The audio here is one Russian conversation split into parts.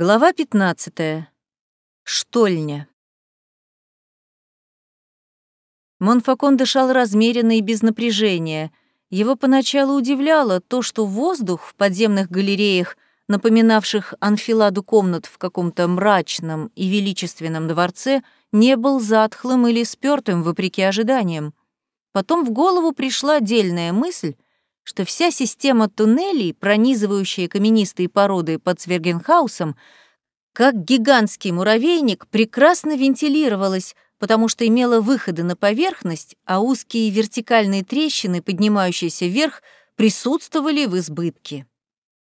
Глава 15. Штольня. Монфакон дышал размеренно и без напряжения. Его поначалу удивляло то, что воздух в подземных галереях, напоминавших анфиладу комнат в каком-то мрачном и величественном дворце, не был затхлым или спёртым, вопреки ожиданиям. Потом в голову пришла отдельная мысль, что вся система туннелей, пронизывающая каменистые породы под Свергенхаусом, как гигантский муравейник, прекрасно вентилировалась, потому что имела выходы на поверхность, а узкие вертикальные трещины, поднимающиеся вверх, присутствовали в избытке.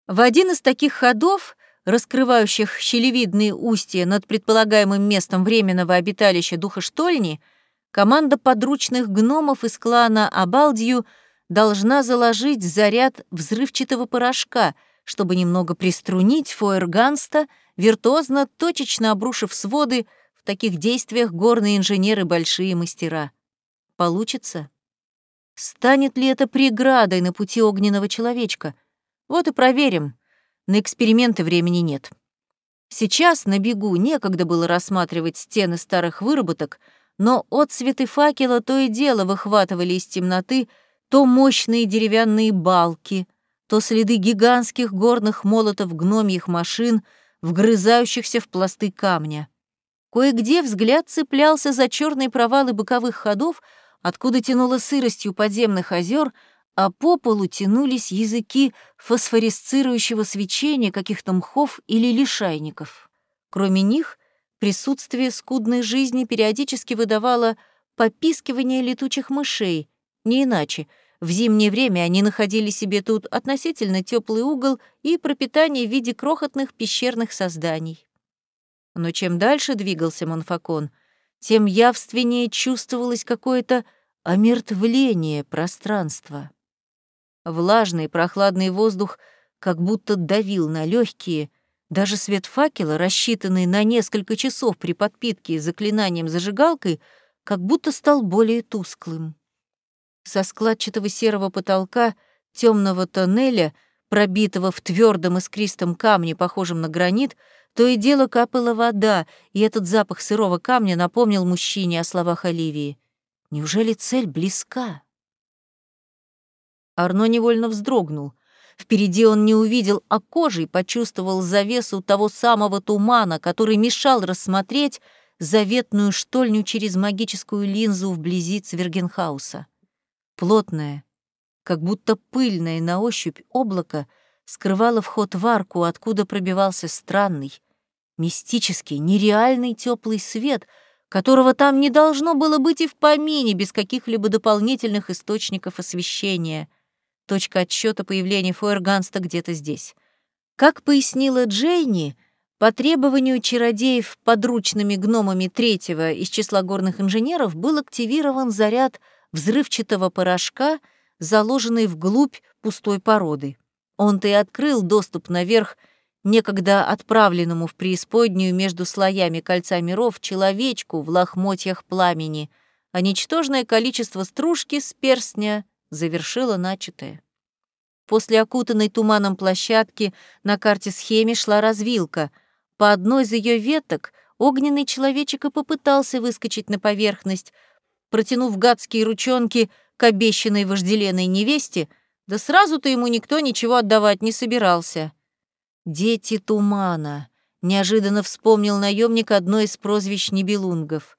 В один из таких ходов, раскрывающих щелевидные устья над предполагаемым местом временного обиталища духа штольни, команда подручных гномов из клана Абалдию должна заложить заряд взрывчатого порошка, чтобы немного приструнить Фойерганста, виртуозно точечно обрушив своды, в таких действиях горные инженеры — большие мастера. Получится? Станет ли это преградой на пути огненного человечка? Вот и проверим. На эксперименты времени нет. Сейчас на бегу некогда было рассматривать стены старых выработок, но отцветы факела то и дело выхватывали из темноты то мощные деревянные балки, то следы гигантских горных молотов гномьих машин, вгрызающихся в пласты камня. Кое-где взгляд цеплялся за черные провалы боковых ходов, откуда тянуло сыростью подземных озер, а по полу тянулись языки фосфорисцирующего свечения каких-то мхов или лишайников. Кроме них, присутствие скудной жизни периодически выдавало попискивание летучих мышей, не иначе. В зимнее время они находили себе тут относительно теплый угол и пропитание в виде крохотных пещерных созданий. Но чем дальше двигался Монфакон, тем явственнее чувствовалось какое-то омертвление пространства. Влажный прохладный воздух как будто давил на легкие, даже свет факела, рассчитанный на несколько часов при подпитке заклинанием зажигалкой, как будто стал более тусклым. Со складчатого серого потолка темного тоннеля, пробитого в твердом искристом камне, похожем на гранит, то и дело капала вода, и этот запах сырого камня напомнил мужчине о словах Оливии. Неужели цель близка? Арно невольно вздрогнул. Впереди он не увидел, а кожей почувствовал завесу того самого тумана, который мешал рассмотреть заветную штольню через магическую линзу вблизи Цвергенхауса. Плотное, как будто пыльное на ощупь облако скрывало вход в арку, откуда пробивался странный, мистический, нереальный теплый свет, которого там не должно было быть и в помине без каких-либо дополнительных источников освещения. Точка отсчета появления Фойерганста где-то здесь. Как пояснила Джейни, по требованию чародеев подручными гномами третьего из числа горных инженеров был активирован заряд взрывчатого порошка, заложенный вглубь пустой породы. Он-то и открыл доступ наверх некогда отправленному в преисподнюю между слоями кольца миров человечку в лохмотьях пламени, а ничтожное количество стружки с перстня завершило начатое. После окутанной туманом площадки на карте-схеме шла развилка. По одной из ее веток огненный человечек и попытался выскочить на поверхность, протянув гадские ручонки к обещанной вожделенной невесте, да сразу-то ему никто ничего отдавать не собирался. «Дети тумана», — неожиданно вспомнил наемник одно из прозвищ Нибелунгов.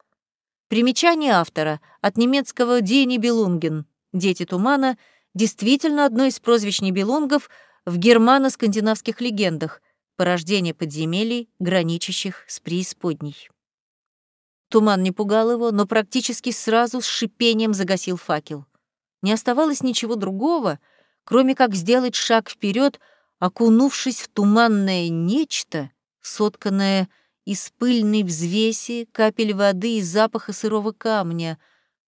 Примечание автора от немецкого «Die Nibelungen» — «Дети тумана» действительно одно из прозвищ Нибелунгов в германо-скандинавских легендах — порождение подземелий, граничащих с преисподней. Туман не пугал его, но практически сразу с шипением загасил факел. Не оставалось ничего другого, кроме как сделать шаг вперед, окунувшись в туманное нечто, сотканное из пыльной взвеси, капель воды и запаха сырого камня,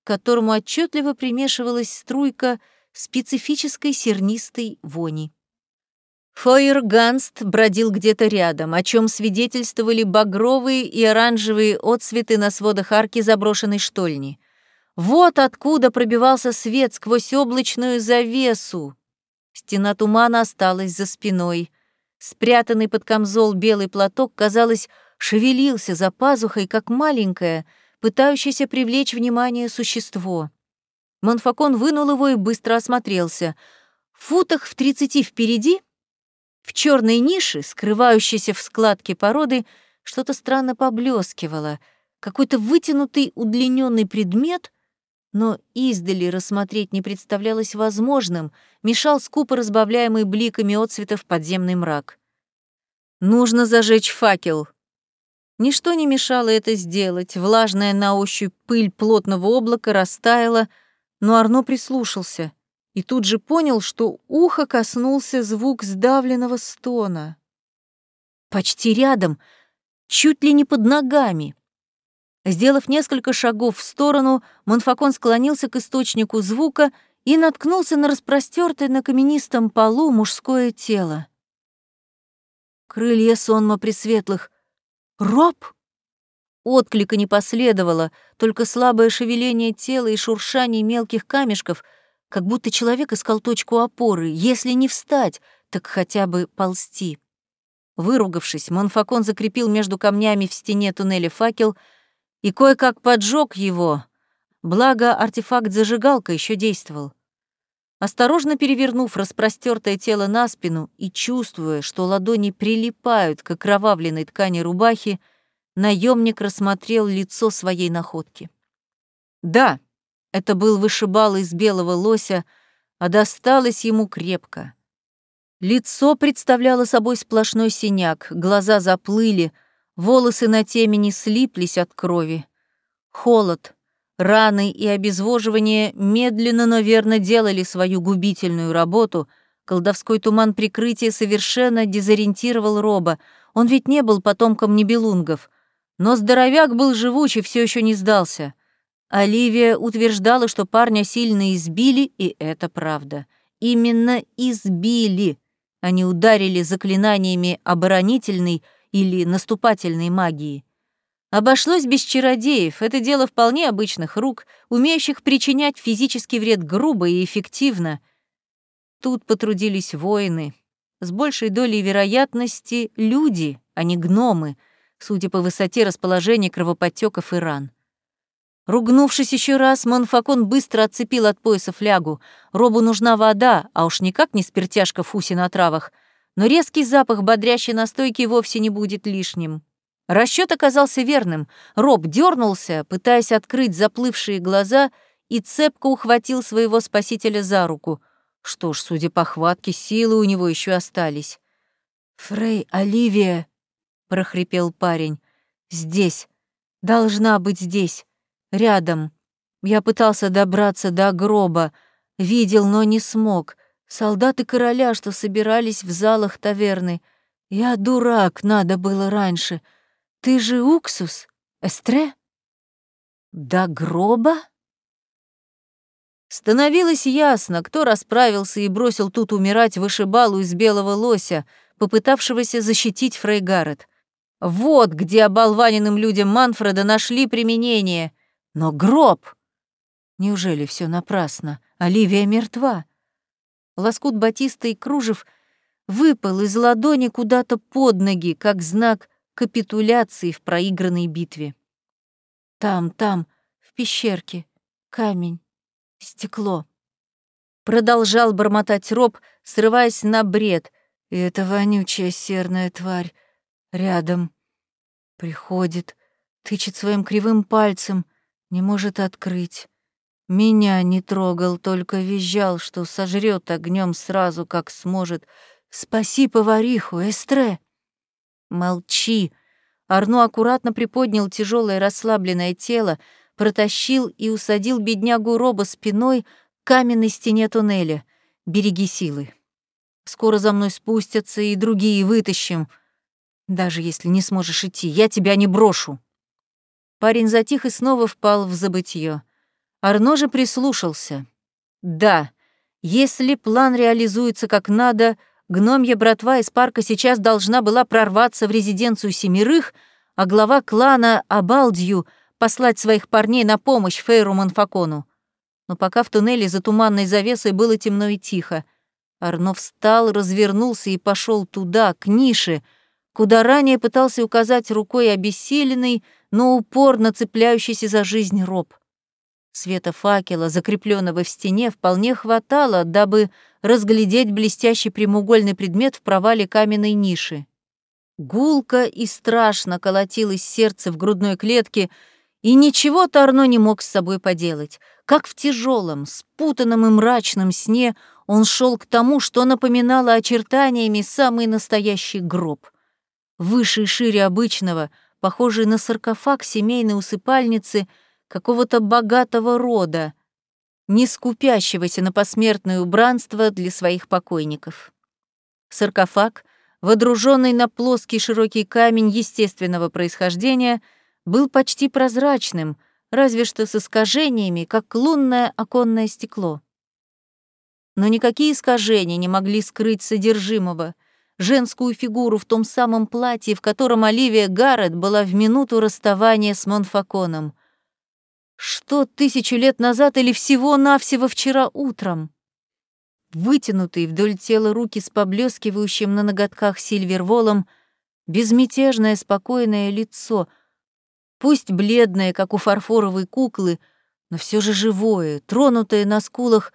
к которому отчетливо примешивалась струйка специфической сернистой вони. Фойерганст бродил где-то рядом, о чем свидетельствовали багровые и оранжевые отсветы на сводах арки заброшенной штольни. Вот откуда пробивался свет сквозь облачную завесу. Стена тумана осталась за спиной. Спрятанный под камзол белый платок, казалось, шевелился за пазухой, как маленькое, пытающееся привлечь внимание существо. Монфакон вынул его и быстро осмотрелся. В футах в тридцати впереди, в черной нише, скрывающейся в складке породы, что-то странно поблескивало, какой-то вытянутый удлиненный предмет, но издали рассмотреть не представлялось возможным, мешал скупо разбавляемый бликами отцветов подземный мрак. «Нужно зажечь факел». Ничто не мешало это сделать, влажная на ощупь пыль плотного облака растаяла, но Арно прислушался и тут же понял, что ухо коснулся звук сдавленного стона. Почти рядом, чуть ли не под ногами. Сделав несколько шагов в сторону, Монфакон склонился к источнику звука и наткнулся на распростертое на каменистом полу мужское тело. Крылья сонма пресветлых. Роб? Отклика не последовало, только слабое шевеление тела и шуршание мелких камешков, как будто человек искал точку опоры, если не встать, так хотя бы ползти. Выругавшись, Монфакон закрепил между камнями в стене туннеля факел — и кое-как поджег его, благо артефакт зажигалка еще действовал. Осторожно перевернув распростертое тело на спину и чувствуя, что ладони прилипают к окровавленной ткани рубахи, наемник рассмотрел лицо своей находки. Да, это был вышибал из белого лося, а досталось ему крепко. Лицо представляло собой сплошной синяк, глаза заплыли — Волосы на темени слиплись от крови. Холод, раны и обезвоживание медленно, но верно делали свою губительную работу. Колдовской туман прикрытия совершенно дезориентировал Роба. Он ведь не был потомком небелунгов. Но здоровяк был живуч и все еще не сдался. Оливия утверждала, что парня сильно избили, и это правда. Именно избили. Они ударили заклинаниями оборонительной или наступательной магии. Обошлось без чародеев, это дело вполне обычных рук, умеющих причинять физический вред грубо и эффективно. Тут потрудились воины. С большей долей вероятности люди, а не гномы, судя по высоте расположения кровоподтеков и ран. Ругнувшись еще раз, Монфакон быстро отцепил от пояса флягу. Робу нужна вода, а уж никак не спиртяшка фуси на травах — но резкий запах бодрящей настойки вовсе не будет лишним. Расчет оказался верным. Роб дернулся, пытаясь открыть заплывшие глаза, и цепко ухватил своего спасителя за руку. Что ж, судя по хватке, силы у него еще остались. «Фрей, Оливия!» — прохрипел парень. «Здесь. Должна быть здесь. Рядом. Я пытался добраться до гроба. Видел, но не смог. Солдаты короля, что собирались в залах таверны. Я дурак, надо было раньше. Ты же уксус, Эстре? До гроба? Становилось ясно, кто расправился и бросил тут умирать вышибалу из белого лося, попытавшегося защитить Фрейгарет. Вот где оболваненным людям Манфреда нашли применение. Но гроб! Неужели все напрасно? Оливия мертва. Лоскут батиста и кружев выпал из ладони куда-то под ноги, как знак капитуляции в проигранной битве. Там, там, в пещерке, камень, стекло. Продолжал бормотать роб, срываясь на бред. И эта вонючая серная тварь рядом. Приходит, тычет своим кривым пальцем, не может открыть. Меня не трогал, только визжал, что сожрет огнем сразу, как сможет. Спаси повариху, Эстре. Молчи. Арно аккуратно приподнял тяжелое расслабленное тело, протащил и усадил беднягу Роба спиной к каменной стене туннеля. Береги силы. Скоро за мной спустятся и другие вытащим. Даже если не сможешь идти, я тебя не брошу. Парень затих и снова впал в забытье. Арно же прислушался. Да, если план реализуется как надо, гномья братва из парка сейчас должна была прорваться в резиденцию семерых, а глава клана Абалдью послать своих парней на помощь Фейру Манфакону. Но пока в туннеле за туманной завесой было темно и тихо. Арно встал, развернулся и пошел туда, к нише, куда ранее пытался указать рукой обессиленный, но упорно цепляющийся за жизнь роб. Света факела, закрепленного в стене, вполне хватало, дабы разглядеть блестящий прямоугольный предмет в провале каменной ниши. Гулко и страшно колотилось сердце в грудной клетке, и ничего Тарно не мог с собой поделать. Как в тяжелом, спутанном и мрачном сне он шел к тому, что напоминало очертаниями самый настоящий гроб. Выше и шире обычного, похожий на саркофаг семейной усыпальницы какого-то богатого рода, не скупящегося на посмертное убранство для своих покойников. Саркофаг, водруженный на плоский широкий камень естественного происхождения — был почти прозрачным, разве что с искажениями, как лунное оконное стекло. Но никакие искажения не могли скрыть содержимого, женскую фигуру в том самом платье, в котором Оливия Гаррет была в минуту расставания с Монфаконом. Что тысячу лет назад или всего-навсего вчера утром? Вытянутые вдоль тела руки с поблескивающим на ноготках сильверволом, безмятежное спокойное лицо — Пусть бледное, как у фарфоровой куклы, но все же живое, тронутое на скулах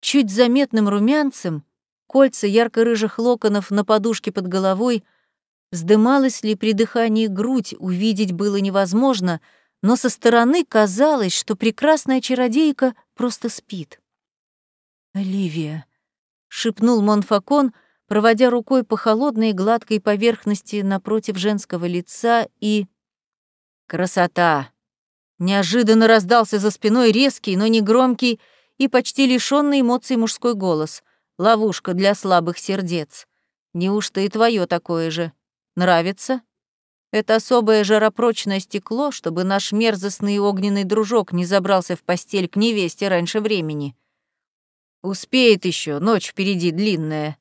чуть заметным румянцем, кольца ярко-рыжих локонов на подушке под головой, вздымалась ли при дыхании грудь, увидеть было невозможно, но со стороны казалось, что прекрасная чародейка просто спит. «Оливия», — шепнул Монфакон, проводя рукой по холодной гладкой поверхности напротив женского лица и... Красота! Неожиданно раздался за спиной резкий, но не громкий и почти лишённый эмоций мужской голос. Ловушка для слабых сердец. Неужто и твое такое же? Нравится? Это особое жаропрочное стекло, чтобы наш мерзостный огненный дружок не забрался в постель к невесте раньше времени. Успеет еще, ночь впереди длинная.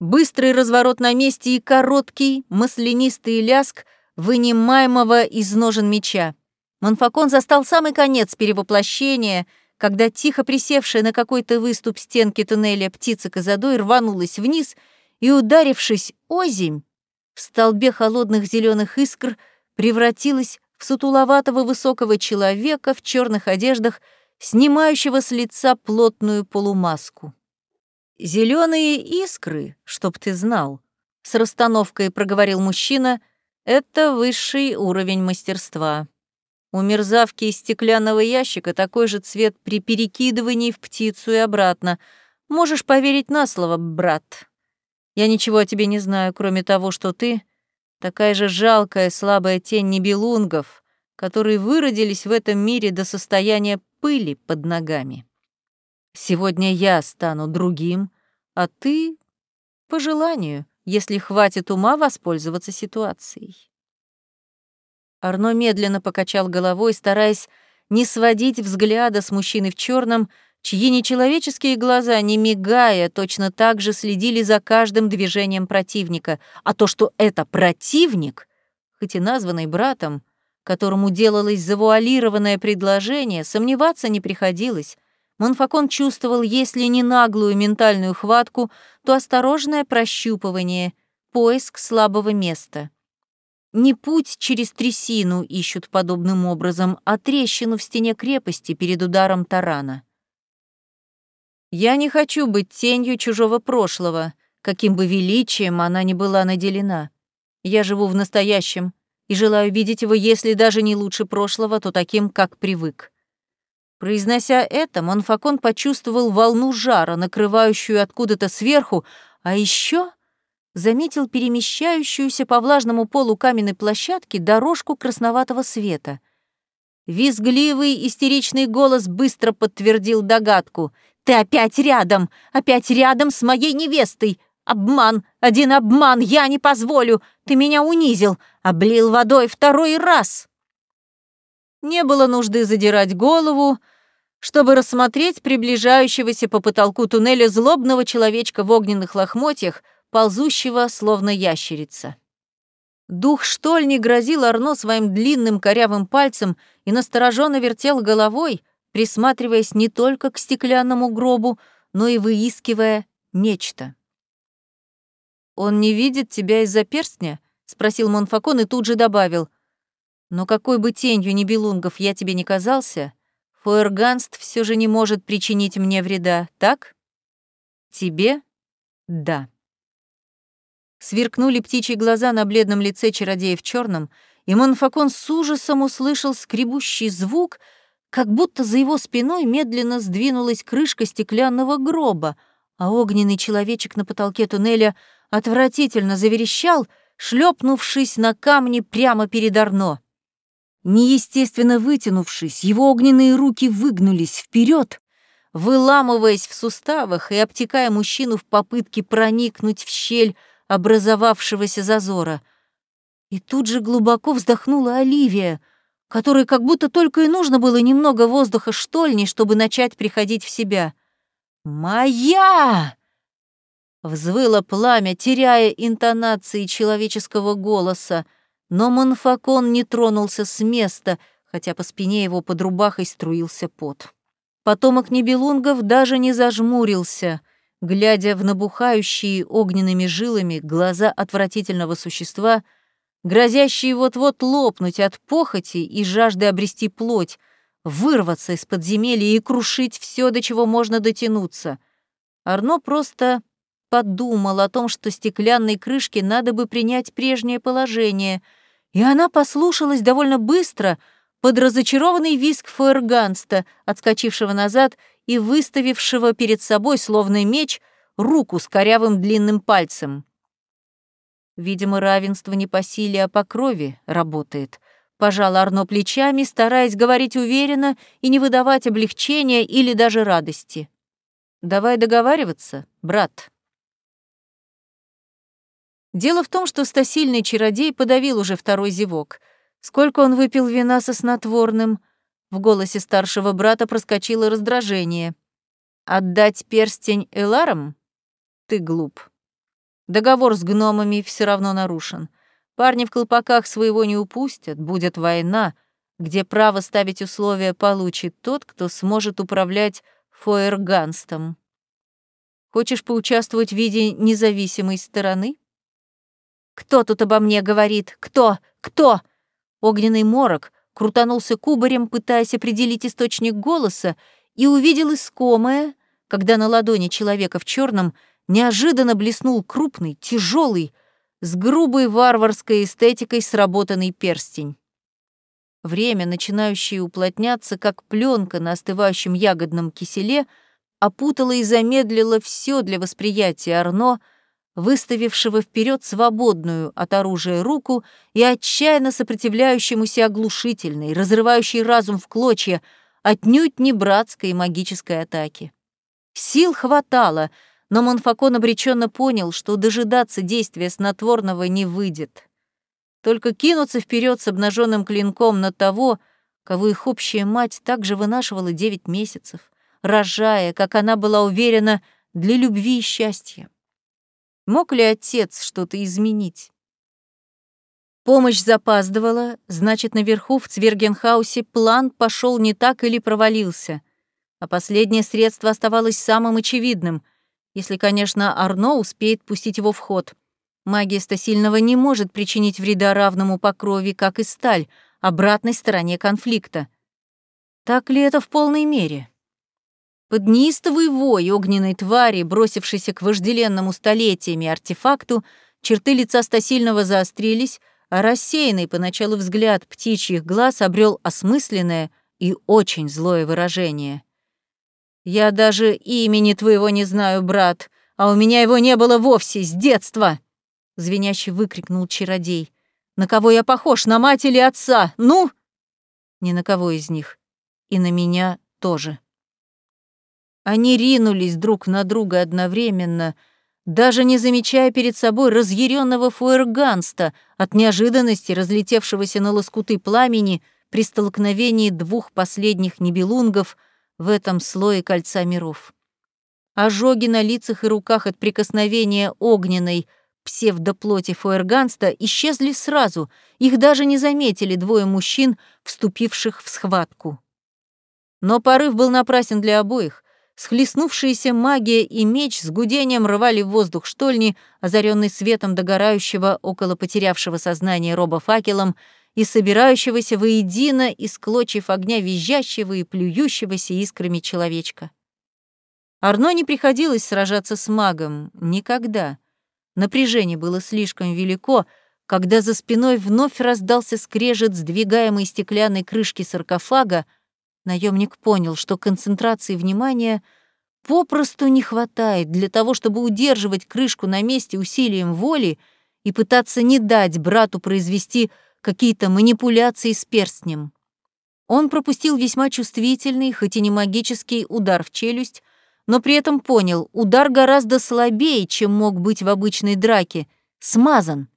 Быстрый разворот на месте и короткий, маслянистый ляск — вынимаемого из ножен меча. Монфакон застал самый конец перевоплощения, когда тихо присевшая на какой-то выступ стенки туннеля птица козадой рванулась вниз и, ударившись озимь, в столбе холодных зеленых искр превратилась в сутуловатого высокого человека в черных одеждах, снимающего с лица плотную полумаску. Зеленые искры, чтоб ты знал, с расстановкой проговорил мужчина, это высший уровень мастерства. У мерзавки из стеклянного ящика такой же цвет при перекидывании в птицу и обратно. Можешь поверить на слово, брат. Я ничего о тебе не знаю, кроме того, что ты — такая же жалкая, слабая тень небелунгов, которые выродились в этом мире до состояния пыли под ногами. Сегодня я стану другим, а ты — по желанию если хватит ума воспользоваться ситуацией. Арно медленно покачал головой, стараясь не сводить взгляда с мужчины в черном, чьи нечеловеческие глаза, не мигая, точно так же следили за каждым движением противника, а то, что это противник, хоть и названный братом, которому делалось завуалированное предложение, сомневаться не приходилось. Монфакон чувствовал, если не наглую ментальную хватку, то осторожное прощупывание, поиск слабого места. Не путь через трясину ищут подобным образом, а трещину в стене крепости перед ударом тарана. Я не хочу быть тенью чужого прошлого, каким бы величием она ни была наделена. Я живу в настоящем и желаю видеть его, если даже не лучше прошлого, то таким, как привык. Произнося это, Монфакон почувствовал волну жара, накрывающую откуда-то сверху, а еще заметил перемещающуюся по влажному полу каменной площадки дорожку красноватого света. Визгливый, истеричный голос быстро подтвердил догадку. «Ты опять рядом! Опять рядом с моей невестой! Обман! Один обман! Я не позволю! Ты меня унизил! Облил водой второй раз!» Не было нужды задирать голову, чтобы рассмотреть приближающегося по потолку туннеля злобного человечка в огненных лохмотьях, ползущего, словно ящерица. Дух штольни грозил Арно своим длинным корявым пальцем и настороженно вертел головой, присматриваясь не только к стеклянному гробу, но и выискивая нечто. «Он не видит тебя из-за перстня?» — спросил Монфакон и тут же добавил. «Но какой бы тенью Нибелунгов я тебе не казался, Фуэрганст все же не может причинить мне вреда, так?» «Тебе?» «Да». Сверкнули птичьи глаза на бледном лице чародея в черном, и Монфакон с ужасом услышал скребущий звук, как будто за его спиной медленно сдвинулась крышка стеклянного гроба, а огненный человечек на потолке туннеля — отвратительно заверещал, шлепнувшись на камни прямо перед Арно. Неестественно вытянувшись, его огненные руки выгнулись вперед, выламываясь в суставах и обтекая мужчину в попытке проникнуть в щель образовавшегося зазора. И тут же глубоко вздохнула Оливия, которой как будто только и нужно было немного воздуха штольни, чтобы начать приходить в себя. «Моя!» Взвыло пламя, теряя интонации человеческого голоса, но Монфакон не тронулся с места, хотя по спине его под рубахой струился пот. Потомок Небелунгов даже не зажмурился, глядя в набухающие огненными жилами глаза отвратительного существа, грозящие вот-вот лопнуть от похоти и жажды обрести плоть, вырваться из подземелья и крушить все, до чего можно дотянуться. Арно просто подумал о том, что стеклянной крышке надо бы принять прежнее положение, и она послушалась довольно быстро под разочарованный визг Фуэрганста, отскочившего назад и выставившего перед собой, словно меч, руку с корявым длинным пальцем. Видимо, равенство не по силе, а по крови работает. Пожал Арно плечами, стараясь говорить уверенно и не выдавать облегчения или даже радости. «Давай договариваться, брат». Дело в том, что стасильный чародей подавил уже второй зевок. Сколько он выпил вина со снотворным? В голосе старшего брата проскочило раздражение. «Отдать перстень Эларам? Ты глуп. Договор с гномами все равно нарушен. Парни в колпаках своего не упустят, будет война, где право ставить условия получит тот, кто сможет управлять фойерганстом. Хочешь поучаствовать в виде независимой стороны? «Кто тут обо мне говорит? Кто? Кто?» Огненный морок крутанулся кубарем, пытаясь определить источник голоса, и увидел искомое, когда на ладони человека в черном неожиданно блеснул крупный, тяжелый, с грубой варварской эстетикой сработанный перстень. Время, начинающее уплотняться, как пленка на остывающем ягодном киселе, опутало и замедлило все для восприятия Арно — выставившего вперед свободную от оружия руку и отчаянно сопротивляющемуся оглушительной, разрывающей разум в клочья, отнюдь не братской магической атаки. Сил хватало, но Монфакон обреченно понял, что дожидаться действия снотворного не выйдет. Только кинуться вперед с обнаженным клинком на того, кого их общая мать также вынашивала девять месяцев, рожая, как она была уверена, для любви и счастья. Мог ли отец что-то изменить? Помощь запаздывала, значит, наверху в Цвергенхаусе план пошел не так или провалился. А последнее средство оставалось самым очевидным, если, конечно, Арно успеет пустить его в ход. Магия Стасильного не может причинить вреда равному по крови, как и сталь, обратной стороне конфликта. Так ли это в полной мере? Под неистовый вой огненной твари, бросившейся к вожделенному столетиями артефакту, черты лица Стасильного заострились, а рассеянный поначалу взгляд птичьих глаз обрел осмысленное и очень злое выражение. «Я даже имени твоего не знаю, брат, а у меня его не было вовсе, с детства!» Звеняще выкрикнул чародей. «На кого я похож, на мать или отца? Ну?» «Ни на кого из них. И на меня тоже». Они ринулись друг на друга одновременно, даже не замечая перед собой разъяренного фуэрганста от неожиданности разлетевшегося на лоскуты пламени при столкновении двух последних небелунгов в этом слое кольца миров. Ожоги на лицах и руках от прикосновения огненной псевдоплоти фуэрганста исчезли сразу, их даже не заметили двое мужчин, вступивших в схватку. Но порыв был напрасен для обоих. Схлестнувшиеся магия и меч с гудением рвали в воздух штольни, озаренный светом догорающего около потерявшего сознание роба факелом и собирающегося воедино из клочьев огня визжащего и плюющегося искрами человечка. Арно не приходилось сражаться с магом. Никогда. Напряжение было слишком велико, когда за спиной вновь раздался скрежет сдвигаемой стеклянной крышки саркофага, наемник понял, что концентрации внимания попросту не хватает для того, чтобы удерживать крышку на месте усилием воли и пытаться не дать брату произвести какие-то манипуляции с перстнем. Он пропустил весьма чувствительный, хоть и не магический, удар в челюсть, но при этом понял, удар гораздо слабее, чем мог быть в обычной драке, смазан,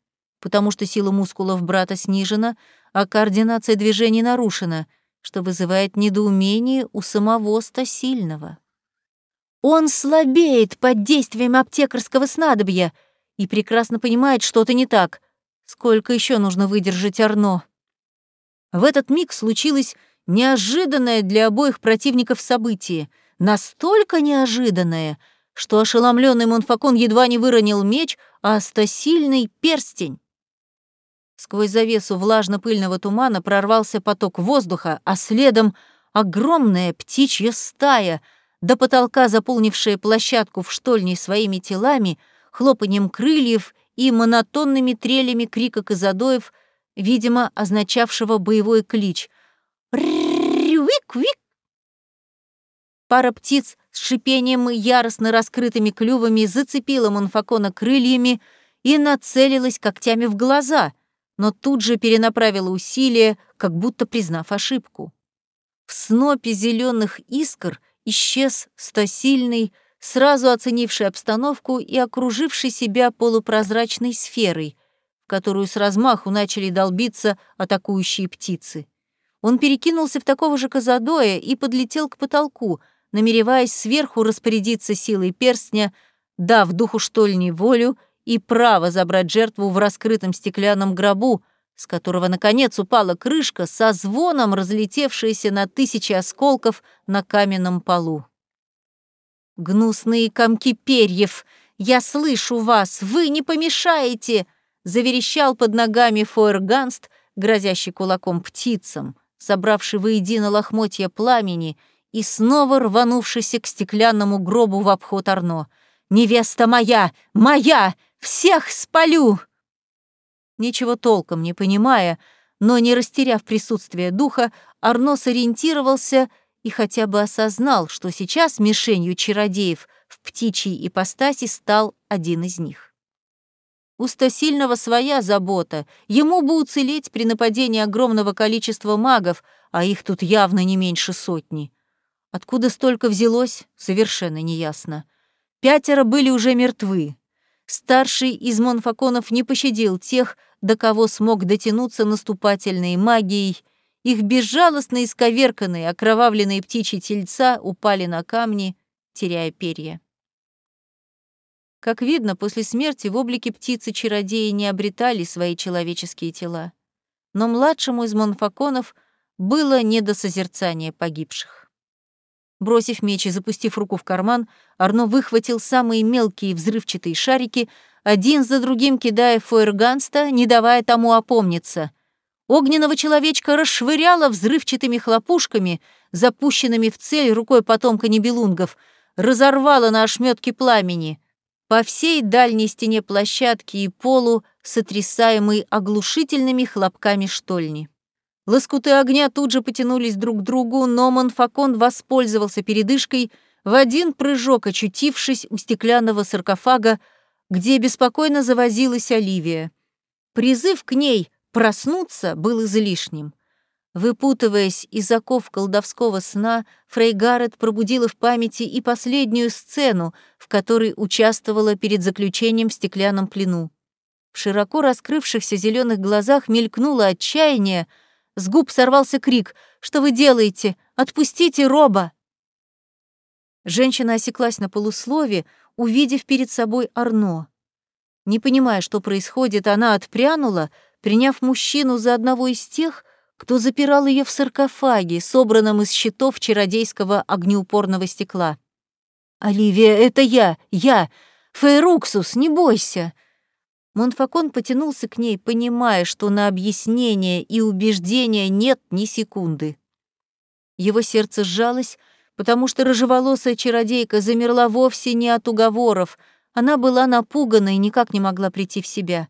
потому что сила мускулов брата снижена, а координация движений нарушена, что вызывает недоумение у самого Стасильного. Он слабеет под действием аптекарского снадобья и прекрасно понимает, что-то не так. Сколько еще нужно выдержать Арно? В этот миг случилось неожиданное для обоих противников событие — настолько неожиданное, что ошеломленный Монфакон едва не выронил меч, а стасильный перстень. Сквозь завесу влажно-пыльного тумана прорвался поток воздуха, а следом огромная птичья стая, до потолка заполнившая площадку в штольне своими телами, хлопанием крыльев и монотонными трелями крика казадоев, видимо, означавшего боевой клич. «Вик-вик!» Пара птиц с шипением и яростно раскрытыми клювами зацепила Монфакона крыльями и нацелилась когтями в глаза, но тут же перенаправила усилия, как будто признав ошибку. В снопе зеленых искр исчез стосильный, сразу оценивший обстановку и окруживший себя полупрозрачной сферой, в которую с размаху начали долбиться атакующие птицы. Он перекинулся в такого же казадоя и подлетел к потолку — намереваясь сверху распорядиться силой перстня, дав духу штольни волю и право забрать жертву в раскрытом стеклянном гробу, с которого, наконец, упала крышка со звоном, разлетевшаяся на тысячи осколков на каменном полу. «Гнусные комки перьев! Я слышу вас! Вы не помешаете!» — заверещал под ногами Фойерганст, грозящий кулаком птицам, собравший воедино лохмотья пламени — и снова рванувшийся к стеклянному гробу в обход Арно. «Невеста моя! Моя! Всех спалю!» Ничего толком не понимая, но не растеряв присутствие духа, Арно сориентировался и хотя бы осознал, что сейчас мишенью чародеев в птичьей ипостаси стал один из них. У Стасильного своя забота, ему бы уцелеть при нападении огромного количества магов, а их тут явно не меньше сотни. Откуда столько взялось, совершенно неясно. Пятеро были уже мертвы. Старший из Монфаконов не пощадил тех, до кого смог дотянуться наступательной магией. Их безжалостно исковерканные, окровавленные птичьи тельца упали на камни, теряя перья. Как видно, после смерти в облике птицы-чародеи не обретали свои человеческие тела. Но младшему из Монфаконов было не до созерцания погибших. Бросив меч и запустив руку в карман, Арно выхватил самые мелкие взрывчатые шарики, один за другим кидая Фойерганста, не давая тому опомниться. Огненного человечка расшвыряло взрывчатыми хлопушками, запущенными в цель рукой потомка небелунгов, разорвало на ошметке пламени. По всей дальней стене площадки и полу, сотрясаемой оглушительными хлопками штольни. Лоскуты огня тут же потянулись друг к другу, но Монфакон воспользовался передышкой, в один прыжок очутившись у стеклянного саркофага, где беспокойно завозилась Оливия. Призыв к ней проснуться был излишним. Выпутываясь из оков колдовского сна, Фрей Гаррет пробудила в памяти и последнюю сцену, в которой участвовала перед заключением в стеклянном плену. В широко раскрывшихся зеленых глазах мелькнуло отчаяние, с губ сорвался крик. «Что вы делаете? Отпустите Роба!» Женщина осеклась на полуслове, увидев перед собой Арно. Не понимая, что происходит, она отпрянула, приняв мужчину за одного из тех, кто запирал ее в саркофаге, собранном из щитов чародейского огнеупорного стекла. «Оливия, это я! Я! Фейруксус, не бойся!» Монфакон потянулся к ней, понимая, что на объяснение и убеждение нет ни секунды. Его сердце сжалось, потому что рыжеволосая чародейка замерла вовсе не от уговоров, она была напугана и никак не могла прийти в себя.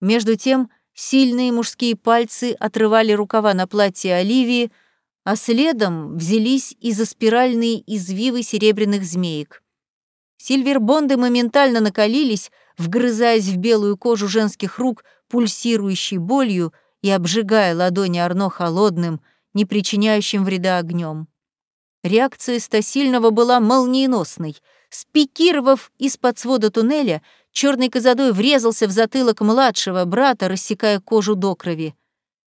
Между тем сильные мужские пальцы отрывали рукава на платье Оливии, а следом взялись и за спиральные извивы серебряных змеек. Сильвербонды моментально накалились, вгрызаясь в белую кожу женских рук, пульсирующей болью и обжигая ладони Арно холодным, не причиняющим вреда огнем. Реакция Стасильного была молниеносной. Спикировав из-под свода туннеля, черный козадой врезался в затылок младшего брата, рассекая кожу до крови.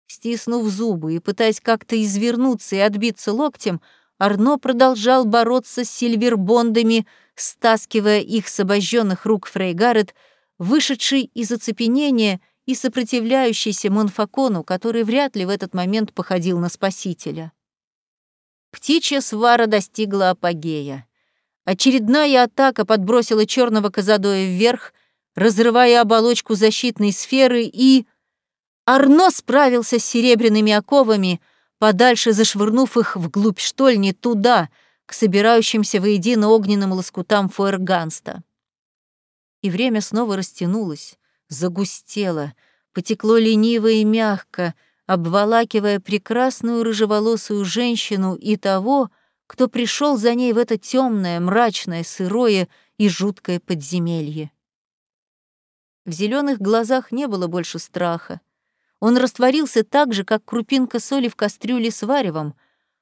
Стиснув зубы и пытаясь как-то извернуться и отбиться локтем, Арно продолжал бороться с сильвербондами, стаскивая их с обожженных рук Фрейгарет, вышедший из оцепенения и сопротивляющийся Монфакону, который вряд ли в этот момент походил на спасителя. Птичья свара достигла апогея. Очередная атака подбросила черного Казадоя вверх, разрывая оболочку защитной сферы, и... Арно справился с серебряными оковами, подальше зашвырнув их вглубь штольни туда, к собирающимся воедино огненным лоскутам фуэрганста. И время снова растянулось, загустело, потекло лениво и мягко, обволакивая прекрасную рыжеволосую женщину и того, кто пришел за ней в это темное, мрачное, сырое и жуткое подземелье. В зеленых глазах не было больше страха, он растворился так же, как крупинка соли в кастрюле с варевом,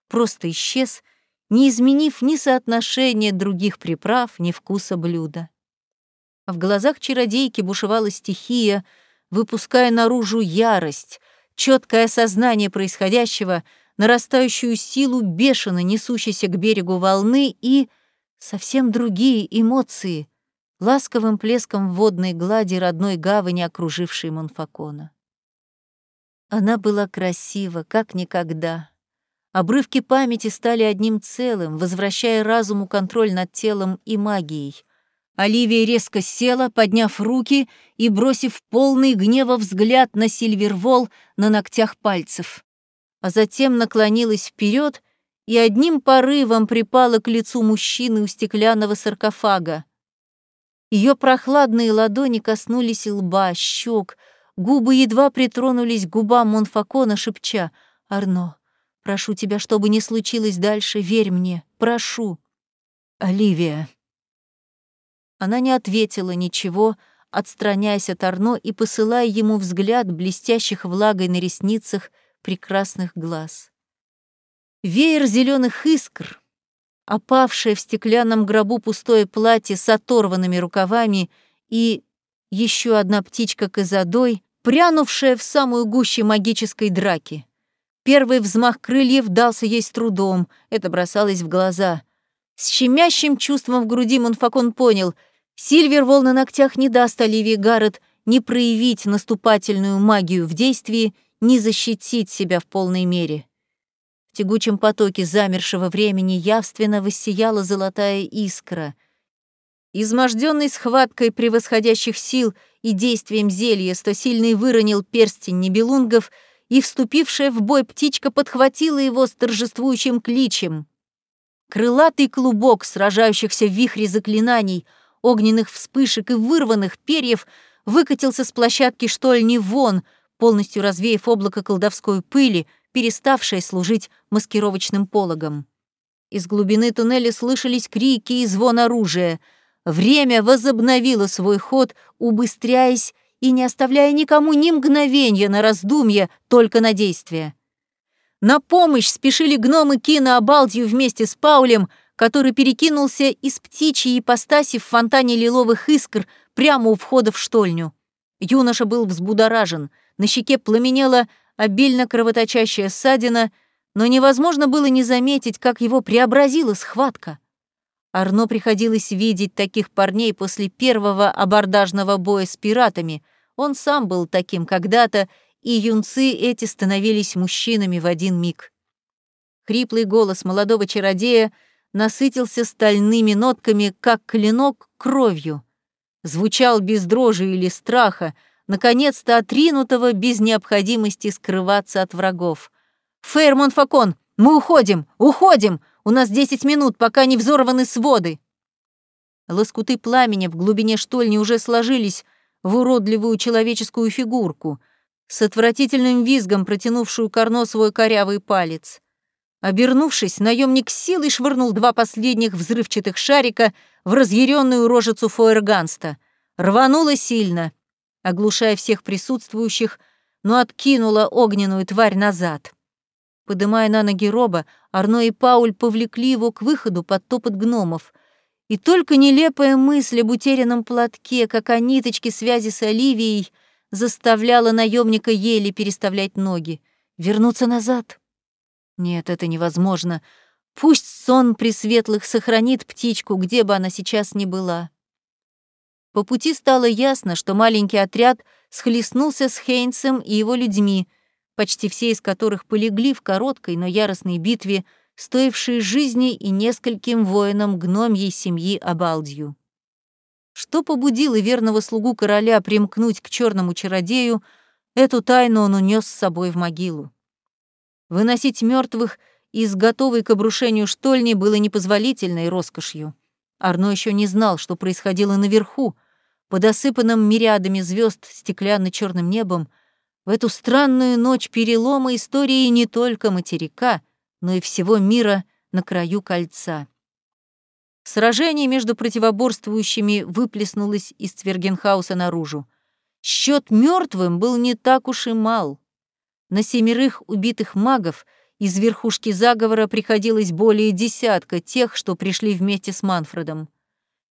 просто исчез, не изменив ни соотношения других приправ, ни вкуса блюда. В глазах чародейки бушевала стихия, выпуская наружу ярость, четкое осознание происходящего, нарастающую силу бешено несущейся к берегу волны и совсем другие эмоции, ласковым плеском водной глади родной гавани, окружившей Монфакона. Она была красива, как никогда. Обрывки памяти стали одним целым, возвращая разуму контроль над телом и магией. Оливия резко села, подняв руки и бросив полный гнева взгляд на Сильвервол на ногтях пальцев. А затем наклонилась вперед и одним порывом припала к лицу мужчины у стеклянного саркофага. Ее прохладные ладони коснулись лба, щек, Губы едва притронулись к губам Монфакона, шепча «Арно, прошу тебя, что бы ни случилось дальше, верь мне, прошу». «Оливия». Она не ответила ничего, отстраняясь от Арно и посылая ему взгляд блестящих влагой на ресницах прекрасных глаз. Веер зеленых искр, опавшее в стеклянном гробу пустое платье с оторванными рукавами и еще одна птичка козадой, прянувшая в самую гущу магической драки. Первый взмах крыльев дался ей с трудом, это бросалось в глаза. С щемящим чувством в груди Монфакон понял, Сильвер вол на ногтях не даст Оливии Гаррет не проявить наступательную магию в действии, не защитить себя в полной мере. В тягучем потоке замершего времени явственно воссияла золотая искра. Изможденный схваткой превосходящих сил и действием зелья, сто сильный выронил перстень небелунгов, и вступившая в бой птичка подхватила его с торжествующим кличем. Крылатый клубок сражающихся в вихре заклинаний, огненных вспышек и вырванных перьев выкатился с площадки штольни вон, полностью развеяв облако колдовской пыли, переставшее служить маскировочным пологом. Из глубины туннеля слышались крики и звон оружия — Время возобновило свой ход, убыстряясь и не оставляя никому ни мгновения на раздумье, только на действие. На помощь спешили гномы Кина Абалдью вместе с Паулем, который перекинулся из птичьей ипостаси в фонтане лиловых искр прямо у входа в штольню. Юноша был взбудоражен, на щеке пламенела обильно кровоточащая ссадина, но невозможно было не заметить, как его преобразила схватка. Арно приходилось видеть таких парней после первого абордажного боя с пиратами. Он сам был таким когда-то, и юнцы эти становились мужчинами в один миг. Хриплый голос молодого чародея насытился стальными нотками, как клинок, кровью. Звучал без дрожи или страха, наконец-то отринутого без необходимости скрываться от врагов. «Фейрмон Факон, мы уходим! Уходим! У нас десять минут, пока не взорваны своды!» Лоскуты пламени в глубине штольни уже сложились в уродливую человеческую фигурку, с отвратительным визгом протянувшую корно свой корявый палец. Обернувшись, наемник силой швырнул два последних взрывчатых шарика в разъяренную рожицу Фойерганста. Рвануло сильно, оглушая всех присутствующих, но откинула огненную тварь назад. Подымая на ноги Роба, Арно и Пауль повлекли его к выходу под топот гномов — и только нелепая мысль об утерянном платке, как о ниточке связи с Оливией, заставляла наемника еле переставлять ноги. Вернуться назад? Нет, это невозможно. Пусть сон пресветлых сохранит птичку, где бы она сейчас ни была. По пути стало ясно, что маленький отряд схлестнулся с Хейнсом и его людьми, почти все из которых полегли в короткой, но яростной битве стоившие жизни и нескольким воинам гномьей семьи Абалдью. Что побудило верного слугу короля примкнуть к черному чародею, эту тайну он унес с собой в могилу. Выносить мертвых из готовой к обрушению штольни было непозволительной роскошью. Арно еще не знал, что происходило наверху, под осыпанным мириадами звезд стеклянно черным небом, в эту странную ночь перелома истории не только материка — но и всего мира на краю кольца. Сражение между противоборствующими выплеснулось из Цвергенхауса наружу. Счет мертвым был не так уж и мал. На семерых убитых магов из верхушки заговора приходилось более десятка тех, что пришли вместе с Манфредом.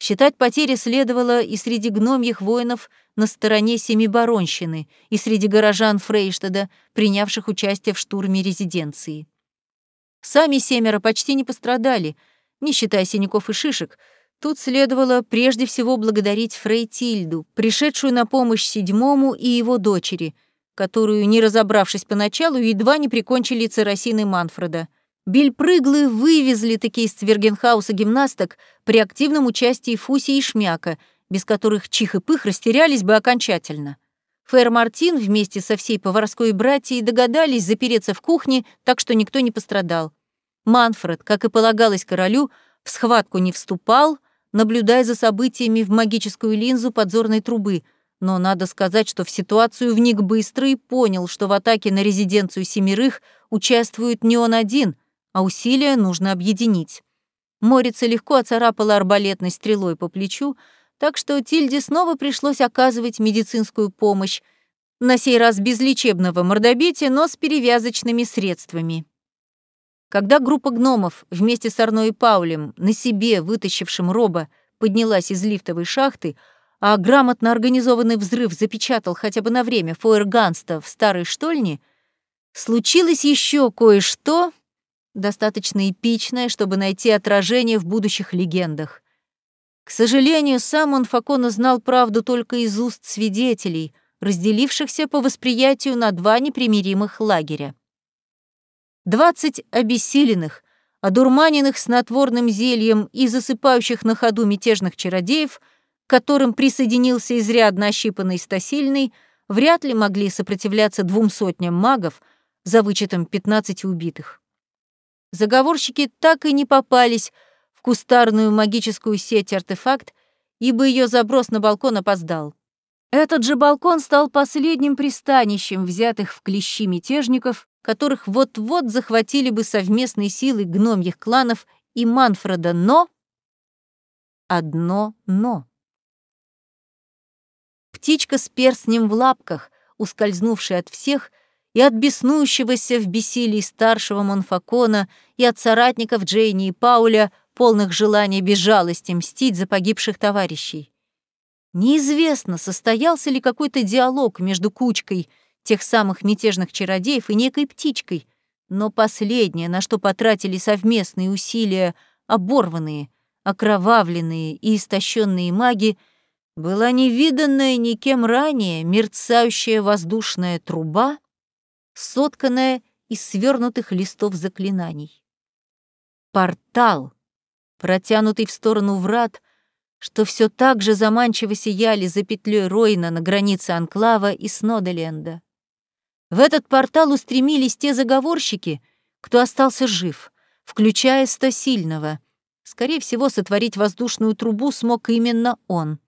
Считать потери следовало и среди гномьих воинов на стороне Семибаронщины, и среди горожан Фрейштада, принявших участие в штурме резиденции. Сами семеро почти не пострадали, не считая синяков и шишек. Тут следовало прежде всего благодарить Фрейтильду, пришедшую на помощь седьмому и его дочери, которую, не разобравшись поначалу, едва не прикончили церосины Манфреда. Бельпрыглы вывезли такие из Цвергенхауса гимнасток при активном участии Фуси и Шмяка, без которых чих и пых растерялись бы окончательно. Фэр Мартин вместе со всей поварской братьей догадались запереться в кухне, так что никто не пострадал. Манфред, как и полагалось королю, в схватку не вступал, наблюдая за событиями в магическую линзу подзорной трубы, но надо сказать, что в ситуацию вник быстро и понял, что в атаке на резиденцию семерых участвует не он один, а усилия нужно объединить. Морица легко оцарапала арбалетной стрелой по плечу, так что Тильде снова пришлось оказывать медицинскую помощь, на сей раз без лечебного мордобития, но с перевязочными средствами. Когда группа гномов вместе с Арно и Паулем, на себе вытащившим роба, поднялась из лифтовой шахты, а грамотно организованный взрыв запечатал хотя бы на время фойерганста в старой штольне, случилось еще кое-что, достаточно эпичное, чтобы найти отражение в будущих легендах. К сожалению, сам он Факона знал правду только из уст свидетелей, разделившихся по восприятию на два непримиримых лагеря. Двадцать обессиленных, одурманенных снотворным зельем и засыпающих на ходу мятежных чародеев, к которым присоединился изрядно ощипанный Стасильный, вряд ли могли сопротивляться двум сотням магов, за вычетом 15 убитых. Заговорщики так и не попались кустарную магическую сеть-артефакт, ибо ее заброс на балкон опоздал. Этот же балкон стал последним пристанищем взятых в клещи мятежников, которых вот-вот захватили бы совместные силы гномьих кланов и Манфреда, но... Одно «но». Птичка с перстнем в лапках, ускользнувшая от всех, и от беснующегося в бессилии старшего Монфакона, и от соратников Джейни и Пауля, полных желания без жалости мстить за погибших товарищей. Неизвестно, состоялся ли какой-то диалог между кучкой тех самых мятежных чародеев и некой птичкой, но последнее, на что потратили совместные усилия оборванные, окровавленные и истощенные маги, была невиданная никем ранее мерцающая воздушная труба, сотканная из свернутых листов заклинаний. Портал, протянутый в сторону врат, что все так же заманчиво сияли за петлей Ройна на границе Анклава и Сноделенда. В этот портал устремились те заговорщики, кто остался жив, включая Стасильного. Скорее всего, сотворить воздушную трубу смог именно он.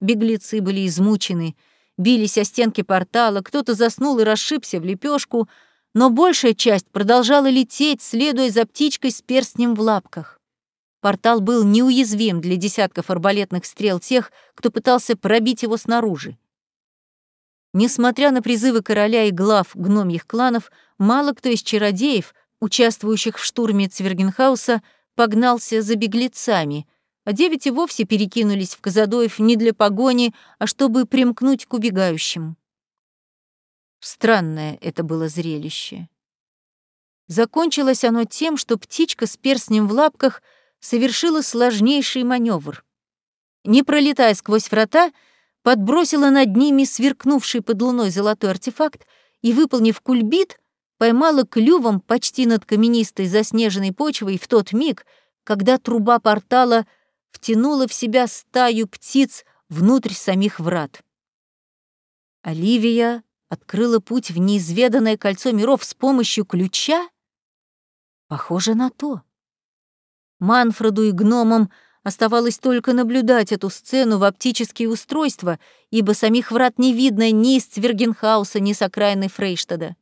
Беглецы были измучены, бились о стенки портала, кто-то заснул и расшибся в лепешку, но большая часть продолжала лететь, следуя за птичкой с перстнем в лапках. Портал был неуязвим для десятков арбалетных стрел тех, кто пытался пробить его снаружи. Несмотря на призывы короля и глав гномьих кланов, мало кто из чародеев, участвующих в штурме Цвергенхауса, погнался за беглецами, а девять и вовсе перекинулись в Казадоев не для погони, а чтобы примкнуть к убегающим. Странное это было зрелище. Закончилось оно тем, что птичка с перстнем в лапках совершила сложнейший маневр. Не пролетая сквозь врата, подбросила над ними сверкнувший под луной золотой артефакт и, выполнив кульбит, поймала клювом почти над каменистой заснеженной почвой в тот миг, когда труба портала втянула в себя стаю птиц внутрь самих врат. Оливия открыла путь в неизведанное кольцо миров с помощью ключа? Похоже на то. Манфреду и гномам — Оставалось только наблюдать эту сцену в оптические устройства, ибо самих врат не видно ни из Цвергенхауса, ни с окраины Фрейштада.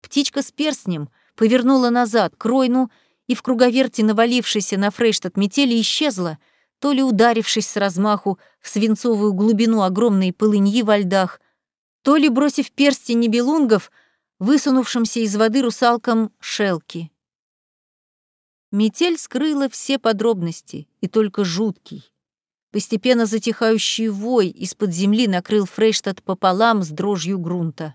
Птичка с перстнем повернула назад к Ройну и в круговерте навалившейся на Фрейштад метели исчезла, то ли ударившись с размаху в свинцовую глубину огромной полыньи во льдах, то ли бросив перстень небелунгов, высунувшимся из воды русалкам шелки. Метель скрыла все подробности, и только жуткий. Постепенно затихающий вой из-под земли накрыл Фрейштадт пополам с дрожью грунта.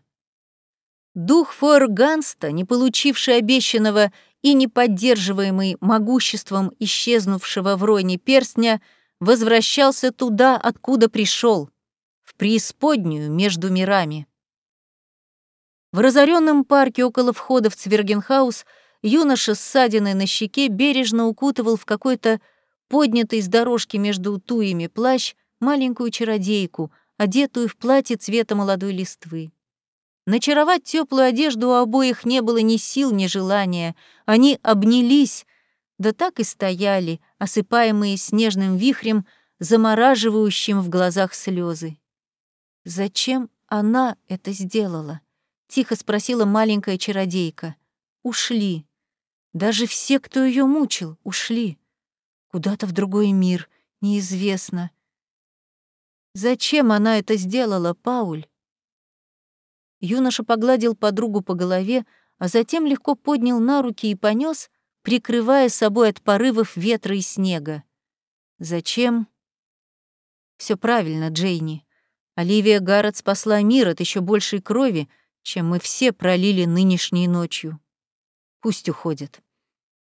Дух Фойерганста, не получивший обещанного и не поддерживаемый могуществом исчезнувшего в ройне перстня, возвращался туда, откуда пришел, в преисподнюю между мирами. В разоренном парке около входа в Цвергенхаус — юноша с ссадиной на щеке бережно укутывал в какой-то поднятый с дорожки между туями плащ маленькую чародейку, одетую в платье цвета молодой листвы. Начаровать теплую одежду у обоих не было ни сил, ни желания. Они обнялись, да так и стояли, осыпаемые снежным вихрем, замораживающим в глазах слезы. «Зачем она это сделала?» — тихо спросила маленькая чародейка. «Ушли», даже все, кто ее мучил, ушли. Куда-то в другой мир, неизвестно. Зачем она это сделала, Пауль? Юноша погладил подругу по голове, а затем легко поднял на руки и понес, прикрывая собой от порывов ветра и снега. Зачем? Все правильно, Джейни. Оливия Гаррет спасла мир от еще большей крови, чем мы все пролили нынешней ночью. Пусть уходит.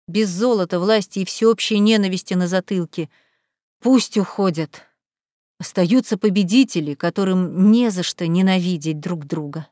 Без золота, власти и всеобщей ненависти на затылке. Пусть уходят. Остаются победители, которым не за что ненавидеть друг друга.